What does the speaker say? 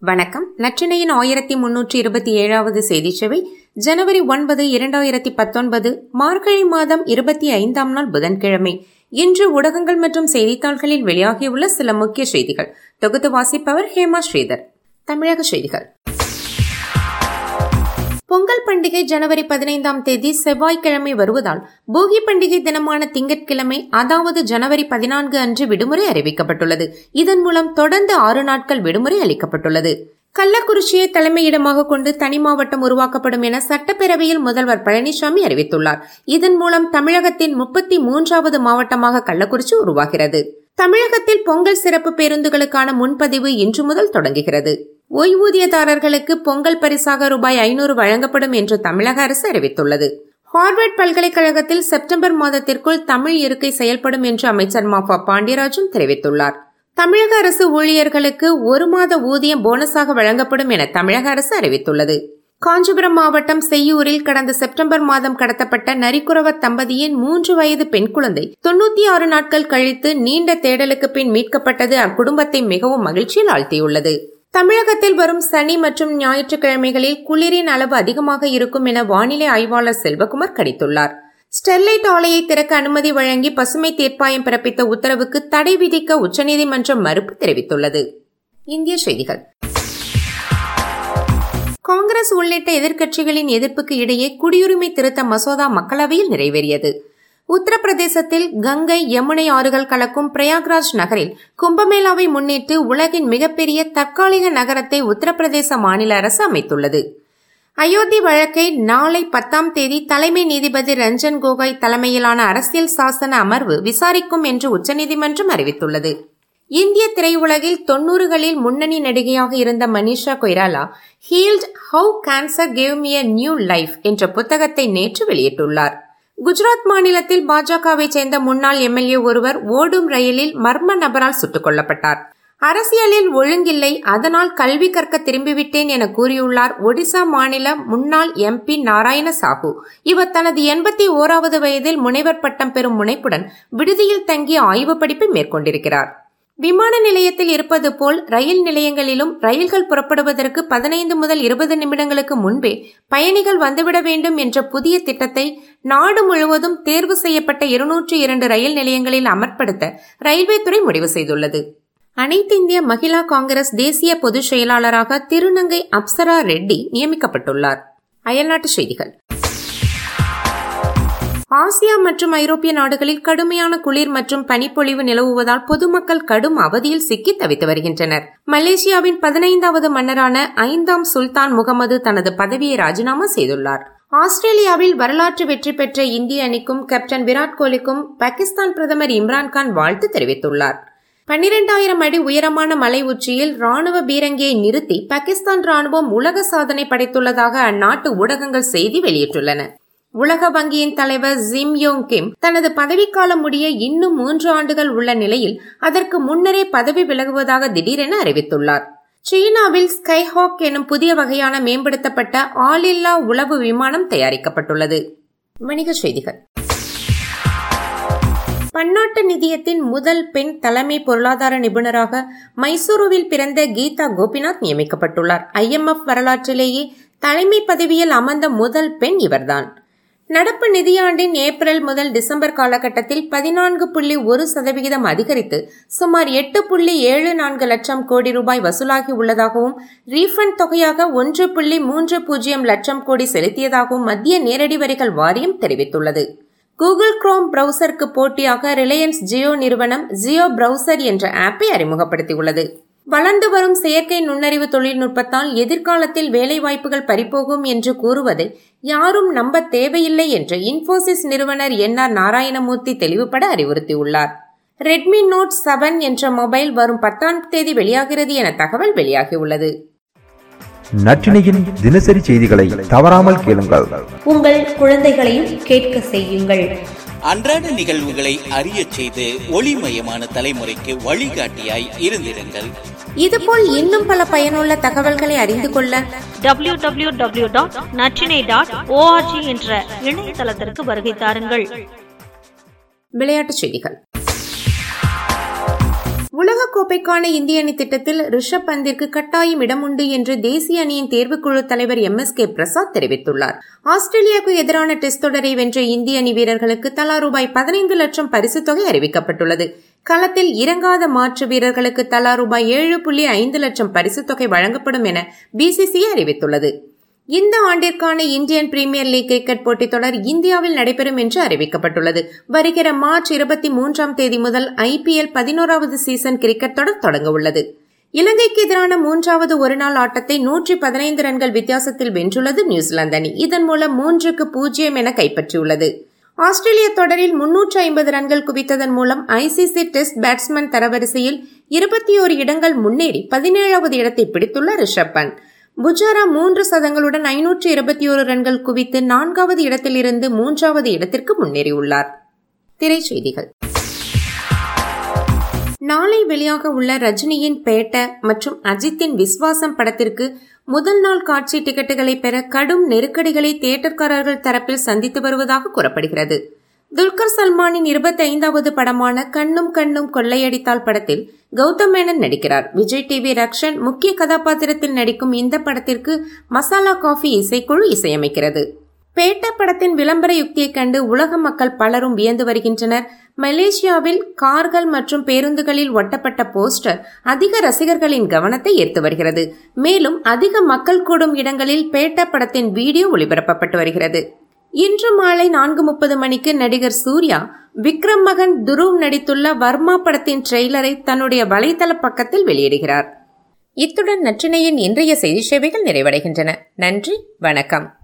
வணக்கம். நற்றினையின் ஆயிரத்தி முன்னூற்றி இருபத்தி ஏழாவது செய்தி சேவை ஜனவரி ஒன்பது இரண்டாயிரத்தி பத்தொன்பது மார்கழி மாதம் இருபத்தி ஐந்தாம் நாள் புதன்கிழமை. இன்று ஊடகங்கள் மற்றும் செய்தித்தாள்களில் வெளியாகியுள்ள சில முக்கிய செய்திகள். தொகுத்து வாசிப்பவர் ஹேமா ஸ்ரீதர். தமிழக செய்திகள். பொங்கல் பண்டிகை ஜனவரி பதினைந்தாம் தேதி செவ்வாய்க்கிழமை வருவதால் போகி பண்டிகை தினமான திங்கட்கிழமை அதாவது ஜனவரி பதினான்கு அன்று விடுமுறை அறிவிக்கப்பட்டுள்ளது. இதன் மூலம் தொடர்ந்து ஆறு நாட்கள் விடுமுறை அளிக்கப்பட்டுள்ளது. கள்ளக்குறிச்சியை தலைமையிடமாக கொண்டு தனி மாவட்டம் உருவாக்கப்படும் என சட்டப்பேரவையில் முதல்வர் பழனிசாமி அறிவித்துள்ளார். இதன் மூலம் தமிழகத்தின் முப்பத்தி மூன்றாவது மாவட்டமாக கள்ளக்குறிச்சி உருவாகிறது. தமிழகத்தில் பொங்கல் சிறப்பு பேருந்துகளுக்கான முன்பதிவு இன்று முதல் தொடங்குகிறது. ஓய்வூதியதாரர்களுக்கு பொங்கல் பரிசாக ரூபாய் ஐநூறு வழங்கப்படும் என்று தமிழக அரசு அறிவித்துள்ளது. ஹார்வர்ட் பல்கலைக்கழகத்தில் செப்டம்பர் மாதத்திற்குள் தமிழ் இருக்கை செயல்படும் என்று அமைச்சர் மாஃபா பாண்டியராஜன் தெரிவித்துள்ளார். தமிழக அரசு ஊழியர்களுக்கு ஒரு மாத ஊதியம் போனஸாக வழங்கப்படும் என தமிழக அரசு அறிவித்துள்ளது. காஞ்சிபுரம் மாவட்டம் செய்யூரில் கடந்த செப்டம்பர் மாதம் கடத்தப்பட்ட நரிக்குறவர் தம்பதியின் மூன்று வயது பெண் குழந்தை தொன்னூத்தி ஆறு நாட்கள் கழித்து நீண்ட தேடலுக்கு பின் மீட்கப்பட்டது அக்குடும்பத்தை மிகவும் மகிழ்ச்சியில் ஆழ்த்தியுள்ளது. தமிழகத்தில் வரும் சனி மற்றும் ஞாயிற்றுக்கிழமைகளில் குளிரின் அளவு அதிகமாக இருக்கும் என வானிலை ஆய்வாளர் செல்வகுமார் கணித்துள்ளார். ஸ்டெர்லைட் ஆலையை திறக்க அனுமதி வழங்கி பசுமை தீர்ப்பாயம் பிறப்பித்த உத்தரவுக்கு தடை விதிக்க உச்சநீதிமன்றம் மறுப்பு தெரிவித்துள்ளது. இந்திய செய்திகள். காங்கிரஸ் உள்ளிட்ட எதிர்க்கட்சிகளின் எதிர்ப்புக்கு இடையே குடியுரிமை திருத்த மசோதா மக்களவையில் நிறைவேறியது. உத்தரப்பிரதேசத்தில் கங்கை யமுனை ஆறுகள் கலக்கும் பிரயாக்ராஜ் நகரில் கும்பமேளாவை முன்னிட்டு உலகின் மிகப்பெரிய தற்காலிக நகரத்தை உத்தரப்பிரதேச மாநில அரசு அமைத்துள்ளது. அயோத்தி வழக்கை நாளை பத்தாம் தேதி தலைமை நீதிபதி ரஞ்சன் கோகாய் தலைமையிலான அரசியல் சாசன அமர்வு விசாரிக்கும் என்று உச்சநீதிமன்றம் அறிவித்துள்ளது. இந்திய திரையுலகில் தொன்னூறுகளில் முன்னணி நடிகையாக இருந்த Manisha Koirala healed how cancer gave me new life என்ற புத்தகத்தை நேற்று வெளியிட்டுள்ளார். குஜராத் மாநிலத்தில் பாஜகவை சேர்ந்த முன்னாள் எம்எல்ஏ ஒருவர் ஓடும் ரயிலில் மர்ம நபரால் சுட்டுக் கொல்லப்பட்டார். அரசியலில் ஒழுங்கில்லை அதனால் கல்வி கற்க திரும்பிவிட்டேன் என கூறியுள்ளார் ஒடிசா மாநில முன்னாள் எம்பி நாராயண சாஹூ. இவர் தனது எண்பத்தி ஓராவது வயதில் முனைவர் பட்டம் பெறும் முனைப்புடன் விடுதியில் தங்கி ஆய்வு படிப்பை மேற்கொண்டிருக்கிறார். விமான நிலையத்தில் இருப்பது போல் ரயில் நிலையங்களிலும் ரயில்கள் புறப்படுவதற்கு பதினைந்து முதல் இருபது நிமிடங்களுக்கு முன்பே பயணிகள் வந்துவிட வேண்டும் என்ற புதிய திட்டத்தை நாடு முழுவதும் தேர்வு செய்யப்பட்ட இருநூற்றி இரண்டு ரயில் நிலையங்களில் அமர்படுத்த ரயில்வே துறை முடிவு செய்துள்ளது. அனைத்து இந்திய மகிழா காங்கிரஸ் தேசிய பொதுச் செயலாளராக திருநங்கை அப்சரா ரெட்டி நியமிக்கப்பட்டுள்ளார். அயல்நாட்டு செய்திகள். ஆசியா மற்றும் ஐரோப்பிய நாடுகளில் கடுமையான குளிர் மற்றும் பனிப்பொழிவு நிலவுவதால் பொதுமக்கள் கடும் அவதியில் சிக்கி தவித்து வருகின்றனர். மலேசியாவின் பதினைந்தாவது மன்னரான ஐந்தாம் சுல்தான் முகமது தனது பதவியை ராஜினாமா செய்துள்ளார். ஆஸ்திரேலியாவில் வரலாற்று வெற்றி பெற்ற இந்திய அணிக்கும் கேப்டன் விராட் கோலிக்கும் பாகிஸ்தான் பிரதமர் இம்ரான்கான் வாழ்த்து தெரிவித்துள்ளார். பன்னிரெண்டாயிரம் அடி உயரமான மலை உச்சியில் ராணுவ பீரங்கியை நிறுத்தி பாகிஸ்தான் ராணுவம் உலக சாதனை படைத்துள்ளதாக அந்நாட்டு ஊடகங்கள் செய்தி வெளியிட்டுள்ளன. உலக வங்கியின் தலைவர் ஜிம் யோங் கிம் தனது பதவிக்காலம் முடிய இன்னும் மூன்று ஆண்டுகள் உள்ள நிலையில் அதற்கு முன்னரே பதவி விலகுவதாக திடீரென அறிவித்துள்ளார். சீனாவில் ஸ்கைஹாக் எனும் புதிய வகையான மேம்படுத்தப்பட்ட ஆளில்லா உளவு விமானம் தயாரிக்கப்பட்டுள்ளது. வணிகச் செய்திகள். பன்னாட்டு நிதியத்தின் முதல் பெண் தலைமை பொருளாதார நிபுணராக மைசூருவில் பிறந்த கீதா கோபிநாத் நியமிக்கப்பட்டுள்ளார். ஐஎம்எஃப் வரலாற்றிலேயே தலைமை பதவியில் அமர்ந்த முதல் பெண் இவர்தான். நடப்பு நிதியாண்டின் ஏப்ரல் முதல் டிசம்பர் காலகட்டத்தில் பதினான்கு புள்ளி ஒரு சதவிகிதம் அதிகரித்து சுமார் எட்டு புள்ளி ஏழு நான்கு லட்சம் கோடி ரூபாய் வசூலாகி உள்ளதாகவும் ரீஃபண்ட் தொகையாக ஒன்று புள்ளி மூன்று பூஜ்ஜியம் லட்சம் கோடி செலுத்தியதாகவும் மத்திய நேரடி வரிகள் வாரியம் தெரிவித்துள்ளது. கூகுள் குரோம் பிரவுசருக்கு போட்டியாக ரிலையன்ஸ் ஜியோ நிறுவனம் ஜியோ பிரவுசர் என்ற ஆப்பை அறிமுகப்படுத்தியுள்ளது. வளர்ந்து வரும் செயற்கை நுண்ணறிவு தொழில்நுட்பத்தால் எதிர்காலத்தில் வேலைவாய்ப்புகள் பறிப்போகும் என்று கூறுவதை யாரும் நம்ப தேவையில்லை என்று இன்போசிஸ் நிறுவனர் என் ஆர் நாராயணமூர்த்தி தெளிவுபட அறிவுறுத்தியுள்ளார். ரெட்மி நோட் செவன் என்ற மொபைல் வரும் பத்தாம் தேதி வெளியாகிறது என தகவல் வெளியாகியுள்ளது. நற்றினையின் தினசரி செய்திகளை தவறாமல் கேளுங்கள். உங்கள் குழந்தைகளையும் கேட்க செய்யுங்கள். அன்றாட நிகழ்வுகளை அறிய செய்து ஒளிமயமான தலைமுறைக்கு வழிகாட்டியாய் இருந்திருங்கள். இதுபோல் இன்னும் பல பயனுள்ள தகவல்களை அறிந்து கொள்ள W W W dot Natrinai dot O R G என்ற இணையதளத்திற்கு வருகை தாருங்கள். விளையாட்டுச் செய்திகள். உலகக்கோப்பைக்கான இந்திய அணி திட்டத்தில் ரிஷப் பந்திற்கு கட்டாயம் இடம் உண்டு என்று தேசிய அணியின் தேர்வுக்குழு தலைவர் எம். எஸ். கே. பிரசாத் தெரிவித்துள்ளார். ஆஸ்திரேலியாவுக்கு எதிரான டெஸ்ட் தொடரை வென்ற இந்திய அணி வீரர்களுக்கு தலா ரூபாய் பதினைந்து லட்சம் பரிசுத் தொகை அறிவிக்கப்பட்டுள்ளது. களத்தில் இறங்காத மாற்று வீரர்களுக்கு தலா ரூபாய் ஏழு புள்ளி ஐந்து லட்சம் பரிசுத் தொகை வழங்கப்படும் என பிசிசிஐ அறிவித்துள்ளது. இந்த ஆண்டிற்கான இந்தியன் பிரீமியர் லீக் கிரிக்கெட் போட்டித் தொடர் இந்தியாவில் நடைபெறும் என்று அறிவிக்கப்பட்டுள்ளது. வருகிற மார்ச் இருபத்தி மூன்றாம் தேதி முதல் ஐபிஎல் பதினோராவது சீசன் கிரிக்கெட் தொடர் தொடங்க உள்ளது. இலங்கைக்கு எதிரான மூன்றாவது ஒருநாள் ஆட்டத்தை நூற்றி பதினைந்து ரன்கள் வித்தியாசத்தில் வென்றுள்ளது நியூசிலாந்து அணி. இதன் மூலம் மூன்றுக்கு பூஜ்ஜியம் என கைப்பற்றியுள்ளது. ஆஸ்திரேலிய தொடரில் முன்னூற்று ஐம்பது ரன்கள் குவித்ததன் மூலம் ஐசிசி டெஸ்ட் பேட்ஸ்மேன் தரவரிசையில் இருபத்தி ஓரு இடங்கள் முன்னேறி பதினேழாவது இடத்தை பிடித்துள்ள ரிஷப் பந்த். புஜாரா மூன்று சதங்களுடன் ஐநூற்று இருபத்தி ஒரு ரன்கள் குவித்து நான்காவது இடத்திலிருந்து மூன்றாவது இடத்திற்கு முன்னேறியுள்ளார். திரைச்செய்திகள். நாளை வெளியாக உள்ள ரஜினியின் பேட்ட மற்றும் அஜித்தின் விஸ்வாசம் படத்திற்கு முதல் நாள் காட்சி டிக்கெட்டுகளை பெற கடும் நெருக்கடிகளை தியேட்டர்காரர்கள் தரப்பில் சந்தித்து வருவதாக கூறப்படுகிறது. துல்கர் சல்மானின் இருபத்தைந்தாவது படமான கண்ணும் கண்ணும் கொள்ளையடித்தால் படத்தில் கௌதம் மேனன் நடிக்கிறார். விஜய் டிவி ரக்ஷன் முக்கிய கதாபாத்திரத்தில் நடிக்கும் இந்த படத்திற்கு மசாலா காஃபி இசைக்குழு இசையமைக்கிறது. பேட்ட படத்தின் விளம்பர யுக்தியை கண்டு உலக மக்கள் பலரும் வியந்து வருகின்றனர். மலேசியாவில் கார்கள் மற்றும் பேருந்துகளில் ஒட்டப்பட்ட போஸ்டர் அதிக ரசிகர்களின் கவனத்தை ஈர்த்து வருகிறது. மேலும் அதிக மக்கள் கூடும் இடங்களில் பேட்ட படத்தின் வீடியோ ஒளிபரப்பப்பட்டு வருகிறது. இன்று மாலை நான்கு முப்பது மணிக்கு நடிகர் சூர்யா விக்ரம் மகன் துருவ் நடித்துள்ள வர்மா படத்தின் ட்ரெய்லரை தன்னுடைய வலைதள பக்கத்தில் வெளியிடுகிறார். இத்துடன் நற்றினையின் இன்றைய செய்தி சேவைகள் நிறைவடைகின்றன. நன்றி வணக்கம்.